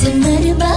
Tonight